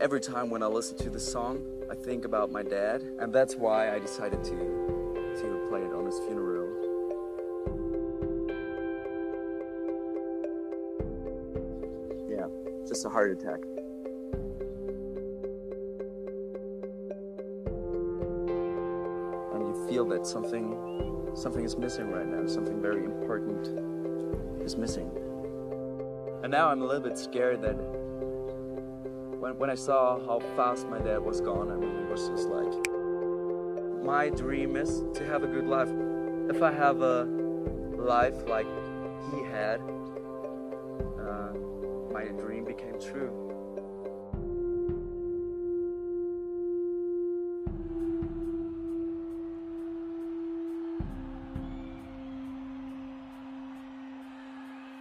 every time when I listen to the song, I think about my dad, and that's why I decided to to play it on his funeral. Yeah, just a heart attack. And you feel that something something is missing right now, something very important is missing. And now I'm a little bit scared that when, when I saw how fast my dad was gone, I was just like, my dream is to have a good life. If I have a life like he had, uh, my dream became true.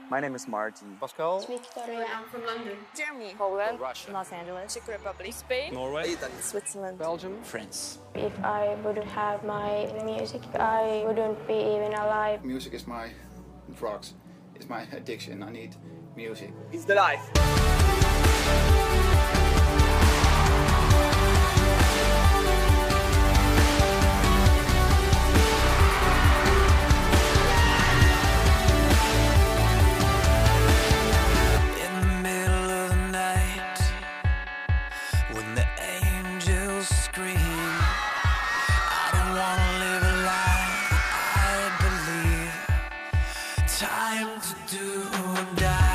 My name is Martin. Pascal. Victoria. I'm from London. Germany. Poland, Russia. Los Angeles, Czech Republic. Spain, Norway. Switzerland, Belgium. France. If I wouldn't have my music, I wouldn't be even alive. Music is my drugs. It's my addiction. I need music. It's the life. Time to do or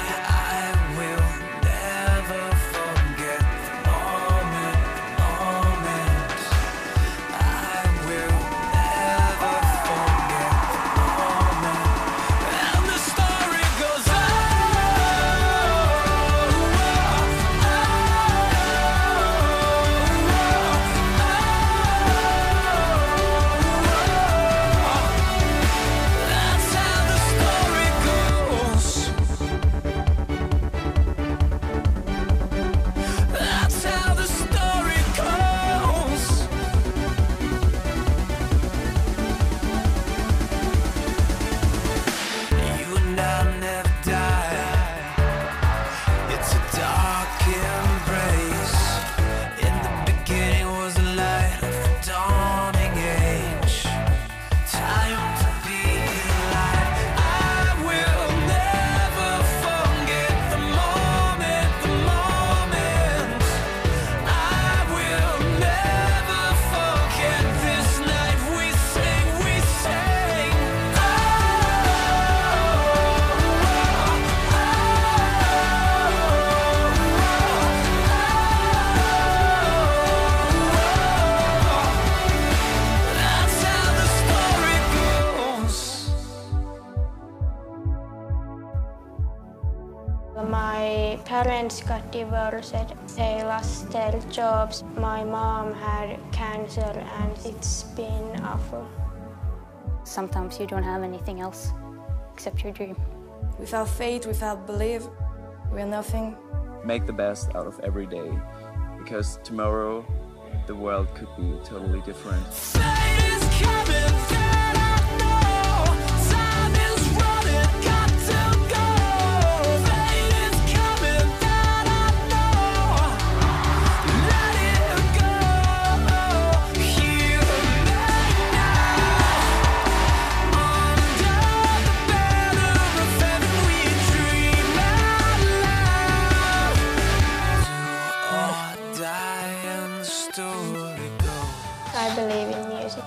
My parents got divorced. They lost their jobs. My mom had cancer and it's been awful. Sometimes you don't have anything else except your dream. Without faith, without belief, we're nothing. Make the best out of every day because tomorrow the world could be totally different. Believe in music.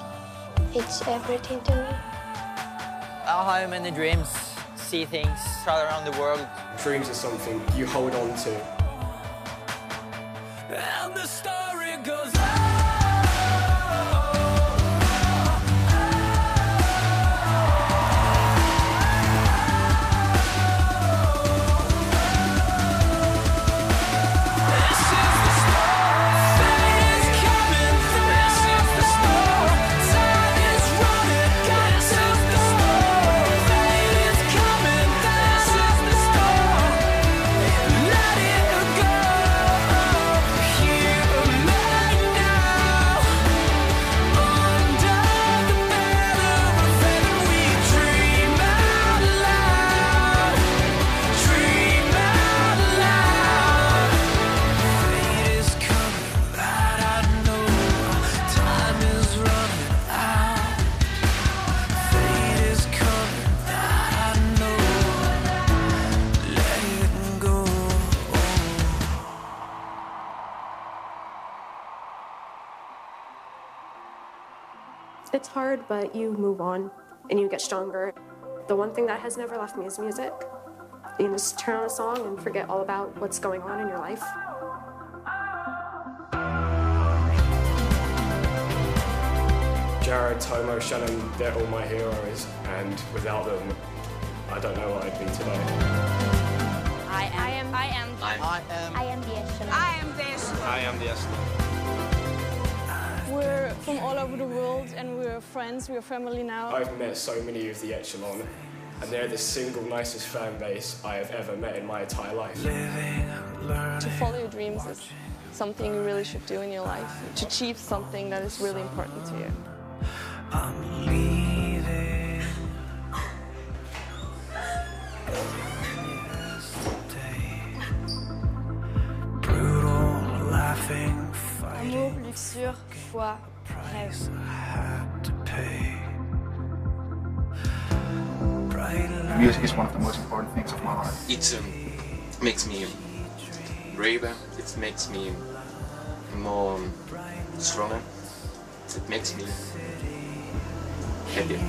It's everything to me. I have many dreams, see things, travel around the world. Dreams are something you hold on to. It's hard, but you move on and you get stronger. The one thing that has never left me is music. You can just turn on a song and forget all about what's going on in your life. Jared, Tomo, Shannon, they're all my heroes, and without them, I don't know what I'd be today. I am. I am. I am. I am. I am the echelon. I am the echelon. I am the Echelon. We're from all over the world and we're friends, we're family now. I've met so many of the Echelon, and they're the single nicest fan base I have ever met in my entire life. To follow your dreams is something you really should do in your life. To achieve something that is really important to you. I'm leaving. Amour, luxure, foi, price I had to pay. Music is one of the most important things of my life. It um, makes me braver, it makes me more um, stronger, it makes me happier.